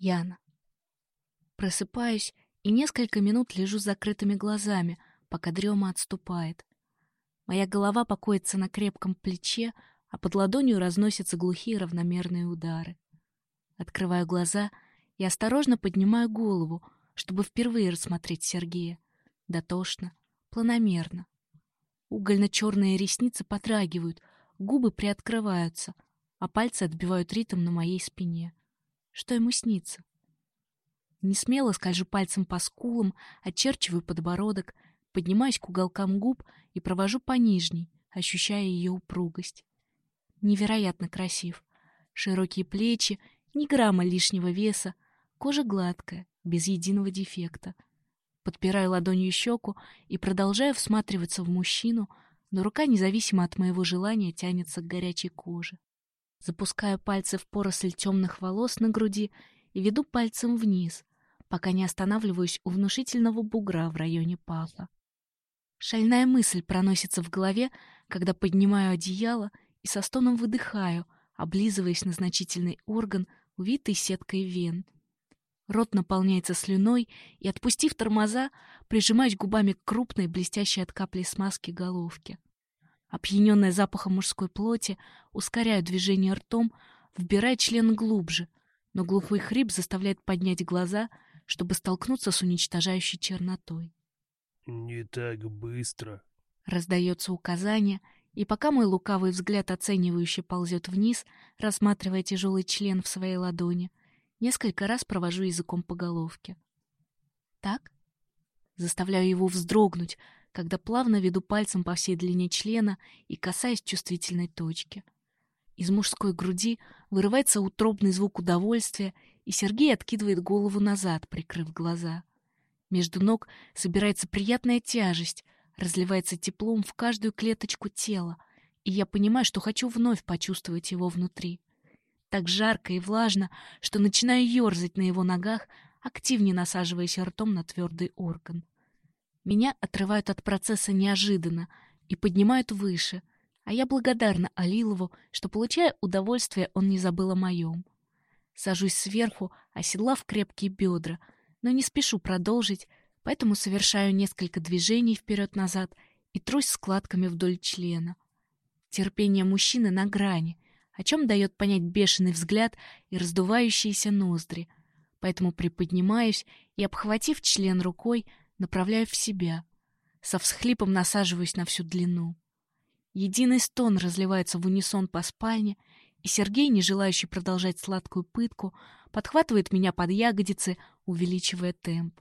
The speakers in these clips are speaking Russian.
Яна. Просыпаюсь и несколько минут лежу с закрытыми глазами, пока дрема отступает. Моя голова покоится на крепком плече, а под ладонью разносятся глухие равномерные удары. Открываю глаза и осторожно поднимаю голову, чтобы впервые рассмотреть Сергея. Дотошно, планомерно. Угольно-черные ресницы потрагивают, губы приоткрываются, а пальцы отбивают ритм на моей спине что ему снится. Несмело скажу пальцем по скулам, очерчиваю подбородок, поднимаюсь к уголкам губ и провожу по нижней, ощущая ее упругость. Невероятно красив. Широкие плечи, ни грамма лишнего веса, кожа гладкая, без единого дефекта. Подпираю ладонью щеку и продолжаю всматриваться в мужчину, но рука независимо от моего желания тянется к горячей коже. Запускаю пальцы в поросль темных волос на груди и веду пальцем вниз, пока не останавливаюсь у внушительного бугра в районе паха. Шальная мысль проносится в голове, когда поднимаю одеяло и со стоном выдыхаю, облизываясь на значительный орган, увитый сеткой вен. Рот наполняется слюной, и, отпустив тормоза, прижимаюсь губами к крупной, блестящей от капли смазки головке — опьяненная запахом мужской плоти, ускоряя движение ртом, вбирая член глубже, но глухой хрип заставляет поднять глаза, чтобы столкнуться с уничтожающей чернотой. «Не так быстро», — раздается указание, и пока мой лукавый взгляд оценивающе ползет вниз, рассматривая тяжелый член в своей ладони, несколько раз провожу языком по головке. «Так?» Заставляю его вздрогнуть, когда плавно веду пальцем по всей длине члена и касаясь чувствительной точки. Из мужской груди вырывается утробный звук удовольствия, и Сергей откидывает голову назад, прикрыв глаза. Между ног собирается приятная тяжесть, разливается теплом в каждую клеточку тела, и я понимаю, что хочу вновь почувствовать его внутри. Так жарко и влажно, что начинаю ерзать на его ногах, активнее насаживаясь ртом на твердый орган. Меня отрывают от процесса неожиданно и поднимают выше, а я благодарна Алилову, что, получая удовольствие, он не забыл о моем. Сажусь сверху, оседлав крепкие бедра, но не спешу продолжить, поэтому совершаю несколько движений вперед-назад и трусь складками вдоль члена. Терпение мужчины на грани, о чем дает понять бешеный взгляд и раздувающиеся ноздри. Поэтому приподнимаюсь и, обхватив член рукой, направляю в себя, со всхлипом насаживаюсь на всю длину. Единый стон разливается в унисон по спальне, и Сергей, не желающий продолжать сладкую пытку, подхватывает меня под ягодицы, увеличивая темп.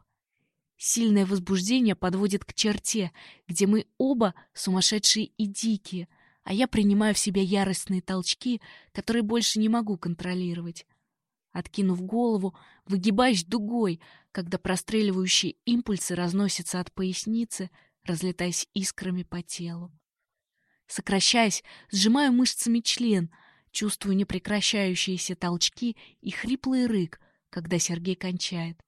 Сильное возбуждение подводит к черте, где мы оба сумасшедшие и дикие, а я принимаю в себя яростные толчки, которые больше не могу контролировать откинув голову, выгибаясь дугой, когда простреливающие импульсы разносятся от поясницы, разлетаясь искрами по телу. Сокращаясь, сжимаю мышцами член, чувствую непрекращающиеся толчки и хриплый рык, когда Сергей кончает.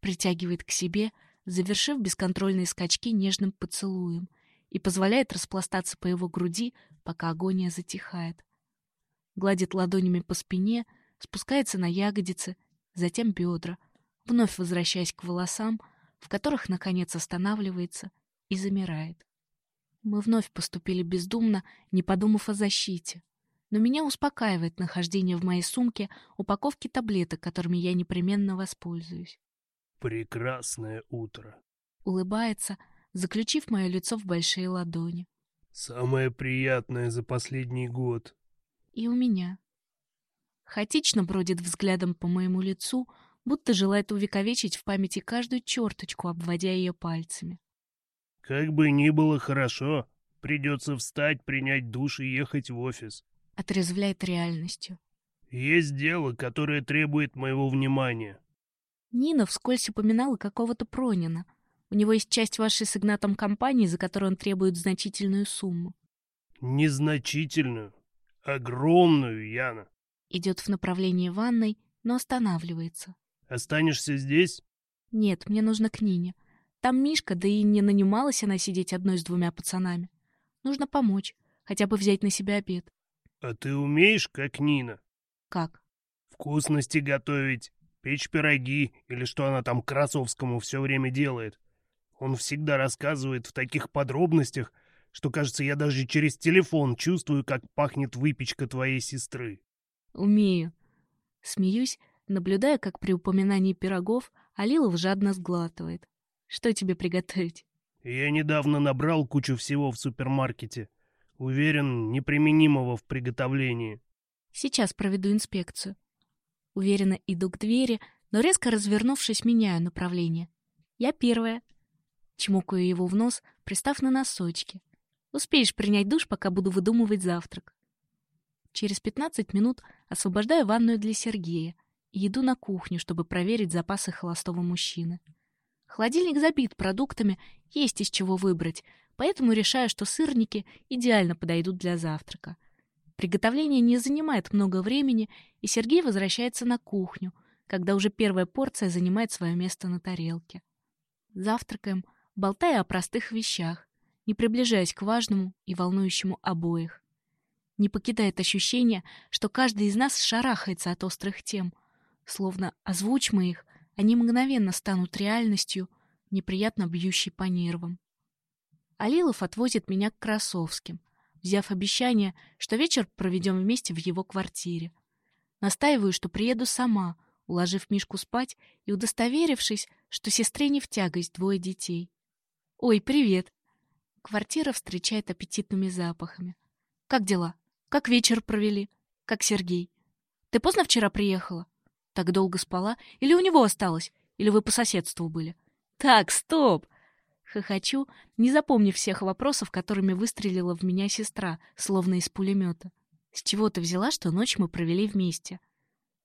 Притягивает к себе, завершив бесконтрольные скачки нежным поцелуем и позволяет распластаться по его груди, пока агония затихает. Гладит ладонями по спине — спускается на ягодицы, затем бедра, вновь возвращаясь к волосам, в которых, наконец, останавливается и замирает. Мы вновь поступили бездумно, не подумав о защите. Но меня успокаивает нахождение в моей сумке упаковки таблеток, которыми я непременно воспользуюсь. «Прекрасное утро!» Улыбается, заключив мое лицо в большие ладони. «Самое приятное за последний год!» «И у меня!» Хаотично бродит взглядом по моему лицу, будто желает увековечить в памяти каждую черточку, обводя ее пальцами. «Как бы ни было хорошо, придется встать, принять душ и ехать в офис», — отрезвляет реальностью. «Есть дело, которое требует моего внимания». Нина вскользь упоминала какого-то Пронина. У него есть часть вашей с Игнатом компании, за которую он требует значительную сумму. «Незначительную. Огромную, Яна идет в направлении ванной, но останавливается. «Останешься здесь?» «Нет, мне нужно к Нине. Там Мишка, да и не нанималась она сидеть одной с двумя пацанами. Нужно помочь, хотя бы взять на себя обед». «А ты умеешь, как Нина?» «Как?» «Вкусности готовить, печь пироги или что она там Красовскому все время делает. Он всегда рассказывает в таких подробностях, что, кажется, я даже через телефон чувствую, как пахнет выпечка твоей сестры». Умею. Смеюсь, наблюдая, как при упоминании пирогов Алилов жадно сглатывает. Что тебе приготовить? Я недавно набрал кучу всего в супермаркете. Уверен, неприменимого в приготовлении. Сейчас проведу инспекцию. Уверенно иду к двери, но резко развернувшись, меняю направление. Я первая. Чмокаю его в нос, пристав на носочки. Успеешь принять душ, пока буду выдумывать завтрак. Через 15 минут освобождаю ванную для Сергея и иду на кухню, чтобы проверить запасы холостого мужчины. Холодильник забит продуктами, есть из чего выбрать, поэтому решаю, что сырники идеально подойдут для завтрака. Приготовление не занимает много времени, и Сергей возвращается на кухню, когда уже первая порция занимает свое место на тарелке. Завтракаем, болтая о простых вещах, не приближаясь к важному и волнующему обоих. Не покидает ощущение, что каждый из нас шарахается от острых тем. Словно озвучь мы их, они мгновенно станут реальностью, неприятно бьющей по нервам. Алилов отвозит меня к Красовским, взяв обещание, что вечер проведем вместе в его квартире. Настаиваю, что приеду сама, уложив Мишку спать и удостоверившись, что сестре не в тягость двое детей. «Ой, привет!» Квартира встречает аппетитными запахами. «Как дела?» Как вечер провели? Как Сергей? Ты поздно вчера приехала? Так долго спала? Или у него осталось? Или вы по соседству были? Так, стоп! Хохочу, не запомнив всех вопросов, которыми выстрелила в меня сестра, словно из пулемета. С чего ты взяла, что ночь мы провели вместе?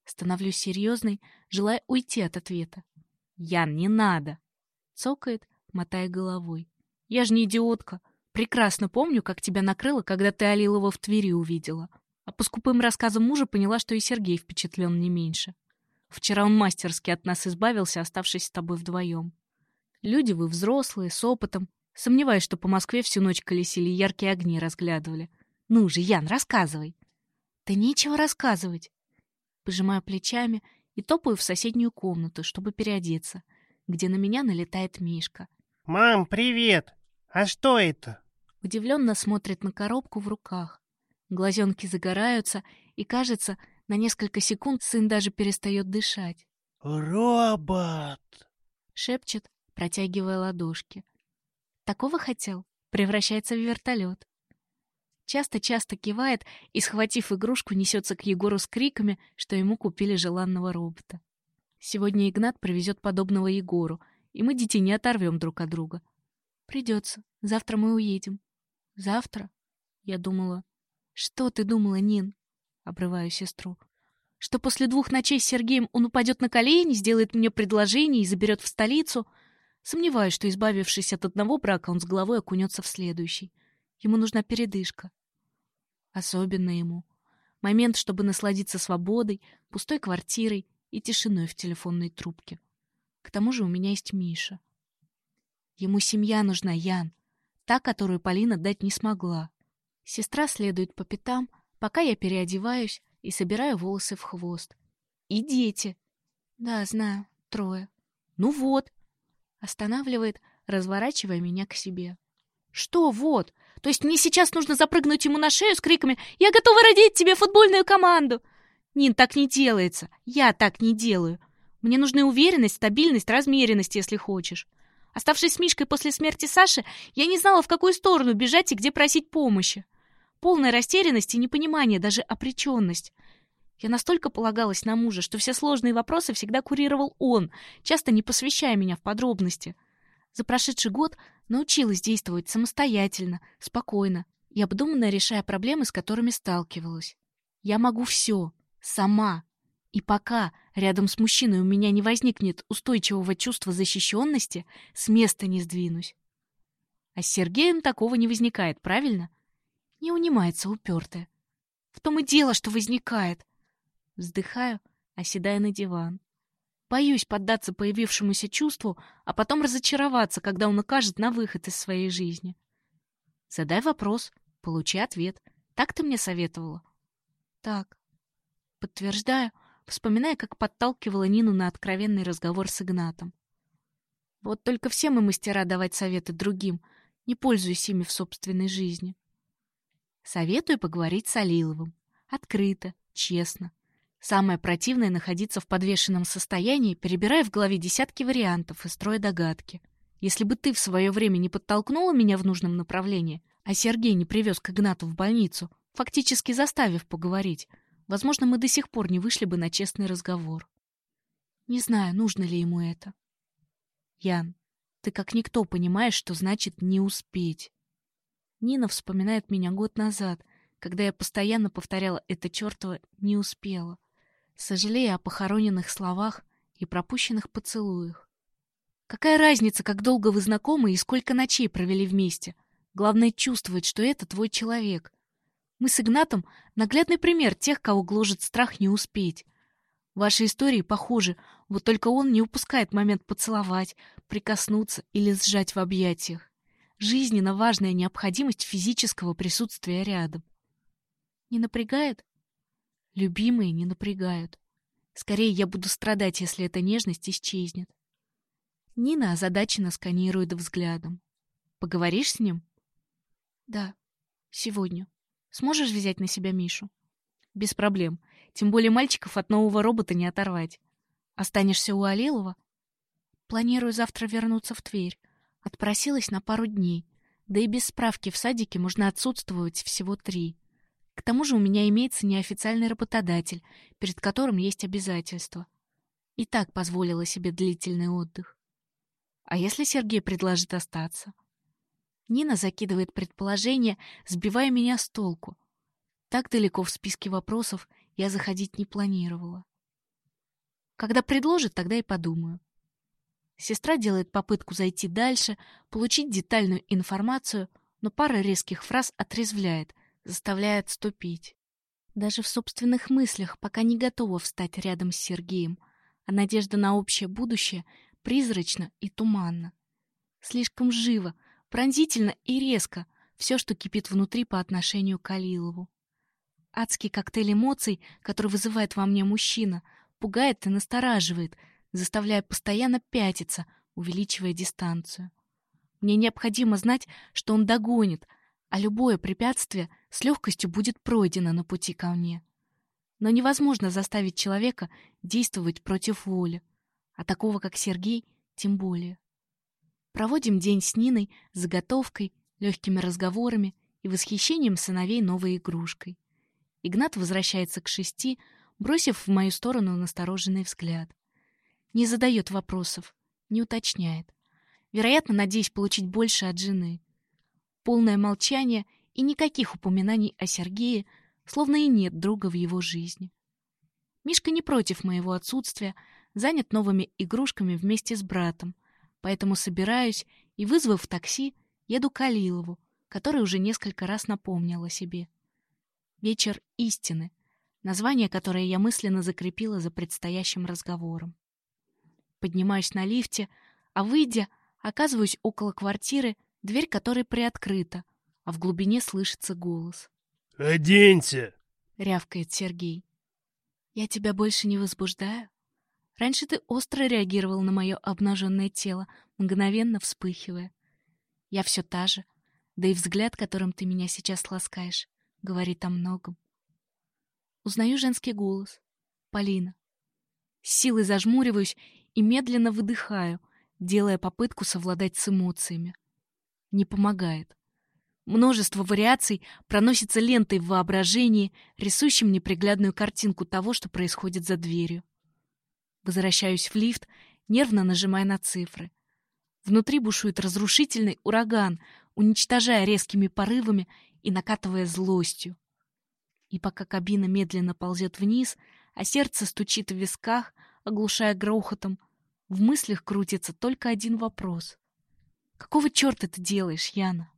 Становлюсь серьезной, желая уйти от ответа. Ян, не надо! Цокает, мотая головой. Я ж не идиотка. Прекрасно помню, как тебя накрыло, когда ты Алилова в Твери увидела. А по скупым рассказам мужа поняла, что и Сергей впечатлен не меньше. Вчера он мастерски от нас избавился, оставшись с тобой вдвоем. Люди вы взрослые, с опытом. Сомневаюсь, что по Москве всю ночь колесили яркие огни разглядывали. Ну же, Ян, рассказывай. Да нечего рассказывать. Пожимаю плечами и топаю в соседнюю комнату, чтобы переодеться, где на меня налетает Мишка. «Мам, привет! А что это?» удивленно смотрит на коробку в руках. Глазенки загораются, и кажется, на несколько секунд сын даже перестает дышать. «Робот!» — шепчет, протягивая ладошки. «Такого хотел?» — превращается в вертолет. Часто-часто кивает и, схватив игрушку, несется к Егору с криками, что ему купили желанного робота. Сегодня Игнат привезет подобного Егору, и мы детей не оторвем друг от друга. Придется. Завтра мы уедем. Завтра? Я думала... Что ты думала, Нин? Обрываю сестру. Что после двух ночей с Сергеем он упадет на колени, сделает мне предложение и заберет в столицу? Сомневаюсь, что, избавившись от одного брака, он с головой окунется в следующий. Ему нужна передышка. Особенно ему. Момент, чтобы насладиться свободой, пустой квартирой и тишиной в телефонной трубке. К тому же у меня есть Миша. Ему семья нужна, Ян та, которую Полина дать не смогла. Сестра следует по пятам, пока я переодеваюсь и собираю волосы в хвост. И дети. Да, знаю, трое. Ну вот. Останавливает, разворачивая меня к себе. Что вот? То есть мне сейчас нужно запрыгнуть ему на шею с криками «Я готова родить тебе футбольную команду!» Нин, так не делается. Я так не делаю. Мне нужны уверенность, стабильность, размеренность, если хочешь. Оставшись с Мишкой после смерти Саши, я не знала, в какую сторону бежать и где просить помощи. Полная растерянность и непонимание, даже опреченность. Я настолько полагалась на мужа, что все сложные вопросы всегда курировал он, часто не посвящая меня в подробности. За прошедший год научилась действовать самостоятельно, спокойно и обдуманно решая проблемы, с которыми сталкивалась. Я могу все. Сама. И пока рядом с мужчиной у меня не возникнет устойчивого чувства защищенности, с места не сдвинусь. А с Сергеем такого не возникает, правильно? Не унимается упертая. В том и дело, что возникает. Вздыхаю, оседая на диван. Боюсь поддаться появившемуся чувству, а потом разочароваться, когда он окажет на выход из своей жизни. Задай вопрос, получи ответ. Так ты мне советовала? Так. Подтверждаю, вспоминая, как подталкивала Нину на откровенный разговор с Игнатом. Вот только все мы мастера давать советы другим, не пользуясь ими в собственной жизни. Советую поговорить с Алиловым. Открыто, честно. Самое противное — находиться в подвешенном состоянии, перебирая в голове десятки вариантов и строя догадки. Если бы ты в свое время не подтолкнула меня в нужном направлении, а Сергей не привез к Игнату в больницу, фактически заставив поговорить — Возможно, мы до сих пор не вышли бы на честный разговор. Не знаю, нужно ли ему это. Ян, ты как никто понимаешь, что значит «не успеть». Нина вспоминает меня год назад, когда я постоянно повторяла это чертово «не успела», сожалея о похороненных словах и пропущенных поцелуях. Какая разница, как долго вы знакомы и сколько ночей провели вместе? Главное чувствовать, что это твой человек, мы с Игнатом — наглядный пример тех, кого гложет страх не успеть. Ваши истории похожи, вот только он не упускает момент поцеловать, прикоснуться или сжать в объятиях. Жизненно важная необходимость физического присутствия рядом. Не напрягает? Любимые не напрягают. Скорее, я буду страдать, если эта нежность исчезнет. Нина озадаченно сканирует взглядом. Поговоришь с ним? Да, сегодня. Сможешь взять на себя Мишу? Без проблем. Тем более мальчиков от нового робота не оторвать. Останешься у Алилова? Планирую завтра вернуться в Тверь. Отпросилась на пару дней. Да и без справки в садике можно отсутствовать всего три. К тому же у меня имеется неофициальный работодатель, перед которым есть обязательства. И так позволила себе длительный отдых. А если Сергей предложит остаться? Нина закидывает предположение, сбивая меня с толку. Так далеко в списке вопросов я заходить не планировала. Когда предложит, тогда и подумаю. Сестра делает попытку зайти дальше, получить детальную информацию, но пара резких фраз отрезвляет, заставляя отступить. Даже в собственных мыслях пока не готова встать рядом с Сергеем, а надежда на общее будущее призрачна и туманна. Слишком живо — пронзительно и резко все, что кипит внутри по отношению к Алилову. Адский коктейль эмоций, который вызывает во мне мужчина, пугает и настораживает, заставляя постоянно пятиться, увеличивая дистанцию. Мне необходимо знать, что он догонит, а любое препятствие с легкостью будет пройдено на пути ко мне. Но невозможно заставить человека действовать против воли, а такого, как Сергей, тем более. Проводим день с Ниной, заготовкой, легкими разговорами и восхищением сыновей новой игрушкой. Игнат возвращается к шести, бросив в мою сторону настороженный взгляд. Не задает вопросов, не уточняет. Вероятно, надеясь получить больше от жены. Полное молчание и никаких упоминаний о Сергее, словно и нет друга в его жизни. Мишка не против моего отсутствия, занят новыми игрушками вместе с братом — поэтому собираюсь и, вызвав такси, еду Калилову, Алилову, который уже несколько раз напомнила себе. «Вечер истины», название которое я мысленно закрепила за предстоящим разговором. Поднимаюсь на лифте, а выйдя, оказываюсь около квартиры, дверь которой приоткрыта, а в глубине слышится голос. «Оденься!» — рявкает Сергей. «Я тебя больше не возбуждаю?» Раньше ты остро реагировал на мое обнаженное тело, мгновенно вспыхивая. Я все та же, да и взгляд, которым ты меня сейчас ласкаешь, говорит о многом. Узнаю женский голос. Полина. С силой зажмуриваюсь и медленно выдыхаю, делая попытку совладать с эмоциями. Не помогает. Множество вариаций проносится лентой в воображении, рисующим неприглядную картинку того, что происходит за дверью. Возвращаюсь в лифт, нервно нажимая на цифры. Внутри бушует разрушительный ураган, уничтожая резкими порывами и накатывая злостью. И пока кабина медленно ползет вниз, а сердце стучит в висках, оглушая грохотом, в мыслях крутится только один вопрос. «Какого черта ты делаешь, Яна?»